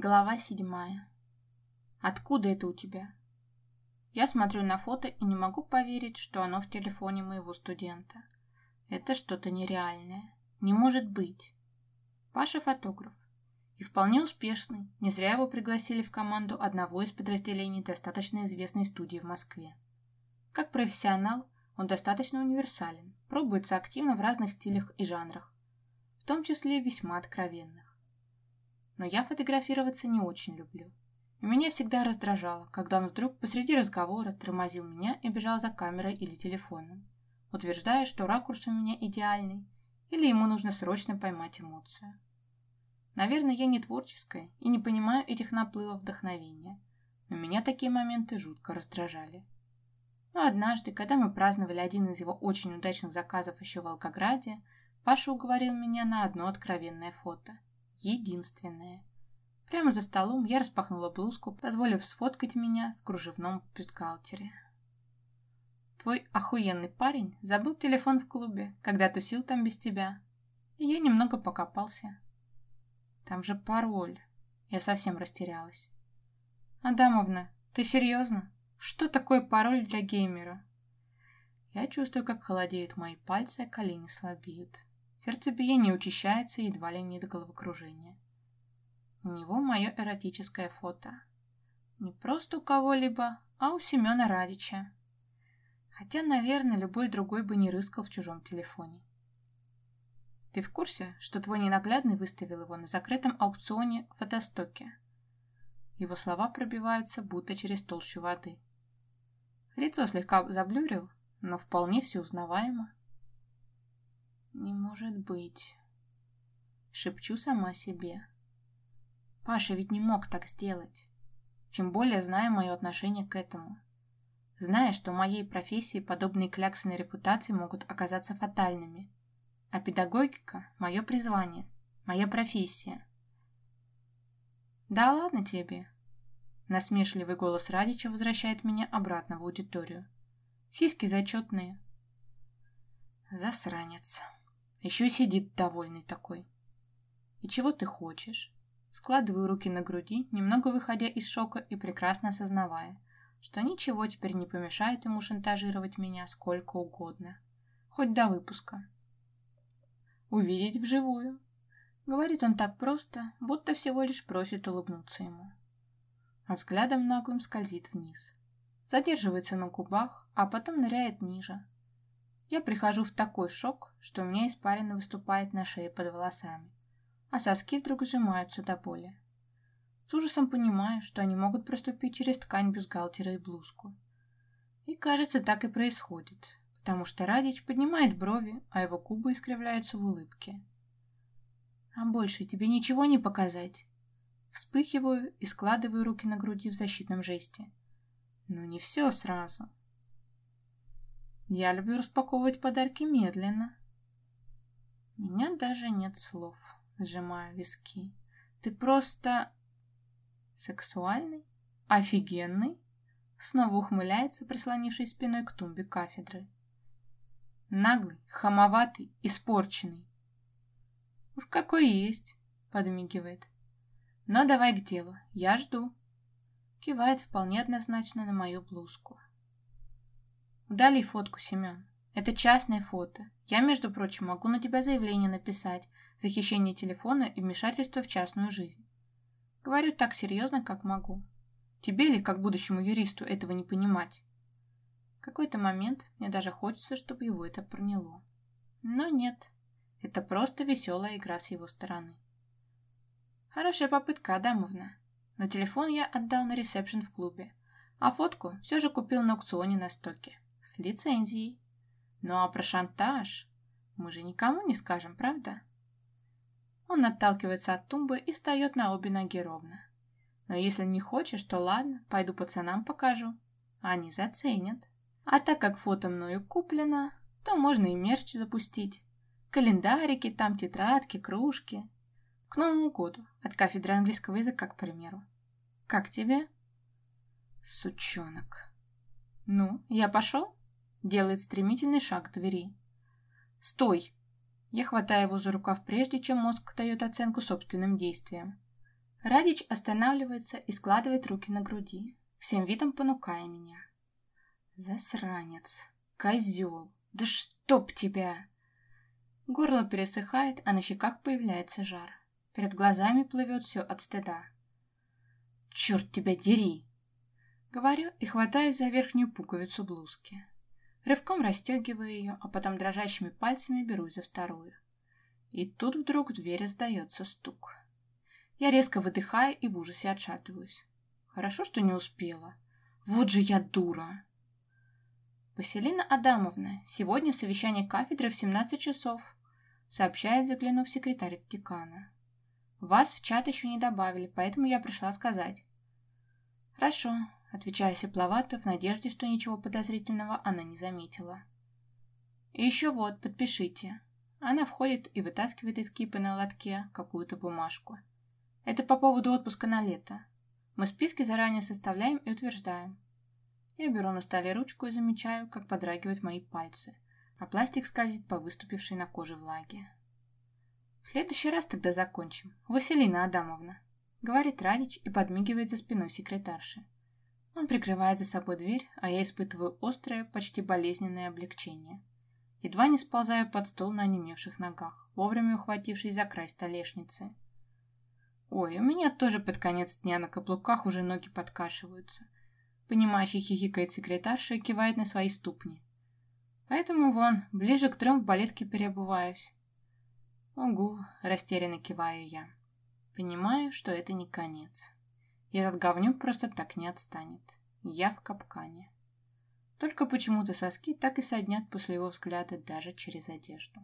Глава седьмая. Откуда это у тебя? Я смотрю на фото и не могу поверить, что оно в телефоне моего студента. Это что-то нереальное. Не может быть. Паша фотограф. И вполне успешный. Не зря его пригласили в команду одного из подразделений достаточно известной студии в Москве. Как профессионал, он достаточно универсален, пробуется активно в разных стилях и жанрах, в том числе весьма откровенных но я фотографироваться не очень люблю. И меня всегда раздражало, когда он вдруг посреди разговора тормозил меня и бежал за камерой или телефоном, утверждая, что ракурс у меня идеальный, или ему нужно срочно поймать эмоцию. Наверное, я не творческая и не понимаю этих наплывов вдохновения, но меня такие моменты жутко раздражали. Но однажды, когда мы праздновали один из его очень удачных заказов еще в Волгограде, Паша уговорил меня на одно откровенное фото – единственное. Прямо за столом я распахнула блузку, позволив сфоткать меня в кружевном бюстгальтере. Твой охуенный парень забыл телефон в клубе, когда тусил там без тебя. И я немного покопался. Там же пароль. Я совсем растерялась. Адамовна, ты серьезно? Что такое пароль для геймера? Я чувствую, как холодеют мои пальцы, а колени слабеют. Сердцебиение учащается едва ли не до головокружения. У него мое эротическое фото. Не просто у кого-либо, а у Семена Радича. Хотя, наверное, любой другой бы не рыскал в чужом телефоне. Ты в курсе, что твой ненаглядный выставил его на закрытом аукционе в Водостоке? Его слова пробиваются, будто через толщу воды. Лицо слегка заблюрил, но вполне все узнаваемо. «Не может быть!» Шепчу сама себе. Паша ведь не мог так сделать. Тем более, зная мое отношение к этому. Зная, что в моей профессии подобные кляксы на репутации могут оказаться фатальными. А педагогика – мое призвание, моя профессия. «Да ладно тебе!» Насмешливый голос Радича возвращает меня обратно в аудиторию. Сиськи зачетные. Засранец. Еще сидит довольный такой. И чего ты хочешь? Складываю руки на груди, немного выходя из шока и прекрасно осознавая, что ничего теперь не помешает ему шантажировать меня сколько угодно. Хоть до выпуска. Увидеть вживую. Говорит он так просто, будто всего лишь просит улыбнуться ему. А взглядом наглым скользит вниз. Задерживается на губах, а потом ныряет ниже, я прихожу в такой шок, что у меня испарина выступает на шее под волосами, а соски вдруг сжимаются до боли. С ужасом понимаю, что они могут проступить через ткань бюстгальтера и блузку. И кажется, так и происходит, потому что Радич поднимает брови, а его губы искривляются в улыбке. «А больше тебе ничего не показать?» Вспыхиваю и складываю руки на груди в защитном жесте. «Ну не все сразу». Я люблю распаковывать подарки медленно. Меня даже нет слов, сжимаю виски. Ты просто... сексуальный? Офигенный? Снова ухмыляется, прислонившись спиной к тумбе кафедры. Наглый, хамоватый, испорченный. Уж какой есть, подмигивает. Но давай к делу, я жду. Кивает вполне однозначно на мою блузку. Удали фотку, Семен. Это частное фото. Я, между прочим, могу на тебя заявление написать за хищение телефона и вмешательство в частную жизнь. Говорю так серьезно, как могу. Тебе ли, как будущему юристу, этого не понимать? В какой-то момент мне даже хочется, чтобы его это проняло. Но нет. Это просто веселая игра с его стороны. Хорошая попытка, Адамовна. Но телефон я отдал на ресепшн в клубе, а фотку все же купил на аукционе на стоке. С лицензией. Ну а про шантаж мы же никому не скажем, правда? Он отталкивается от тумбы и встает на обе ноги ровно. Но если не хочешь, то ладно, пойду пацанам покажу. Они заценят. А так как фото мною куплено, то можно и мерч запустить. Календарики, там тетрадки, кружки. К Новому году, от кафедры английского языка, к примеру. Как тебе? Сучонок. «Ну, я пошел?» Делает стремительный шаг к двери. «Стой!» Я хватаю его за рукав, прежде чем мозг дает оценку собственным действиям. Радич останавливается и складывает руки на груди, всем видом понукая меня. Засранец, козел, да чтоб тебя! Горло пересыхает, а на щеках появляется жар. Перед глазами плывет все от стыда. «Черт тебя дери!» Говорю и хватаюсь за верхнюю пуговицу блузки. Рывком расстегиваю ее, а потом дрожащими пальцами берусь за вторую. И тут вдруг в двери сдается стук. Я резко выдыхаю и в ужасе отшатываюсь. Хорошо, что не успела. Вот же я дура! Василина Адамовна, сегодня совещание кафедры в 17 часов, сообщает, заглянув секретарь декана. Вас в чат еще не добавили, поэтому я пришла сказать. Хорошо, отвечаю сепловато в надежде, что ничего подозрительного она не заметила. И еще вот, подпишите. Она входит и вытаскивает из кипы на лотке какую-то бумажку. Это по поводу отпуска на лето. Мы списки заранее составляем и утверждаем. Я беру на столе ручку и замечаю, как подрагивают мои пальцы, а пластик скользит по выступившей на коже влаге. В следующий раз тогда закончим, Василина Адамовна, говорит Радич и подмигивает за спиной секретарши. Он прикрывает за собой дверь, а я испытываю острое, почти болезненное облегчение. Едва не сползаю под стол на онемевших ногах, вовремя ухватившись за край столешницы. Ой, у меня тоже под конец дня на каблуках уже ноги подкашиваются. Понимающий хихикает секретарша и кивает на свои ступни. Поэтому вон, ближе к трем в балетке переобуваюсь. Угу, растерянно киваю я. Понимаю, что это не конец. Этот говнюк просто так не отстанет. Я в капкане. Только почему-то соски так и соднят после его взгляда даже через одежду.